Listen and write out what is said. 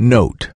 Note.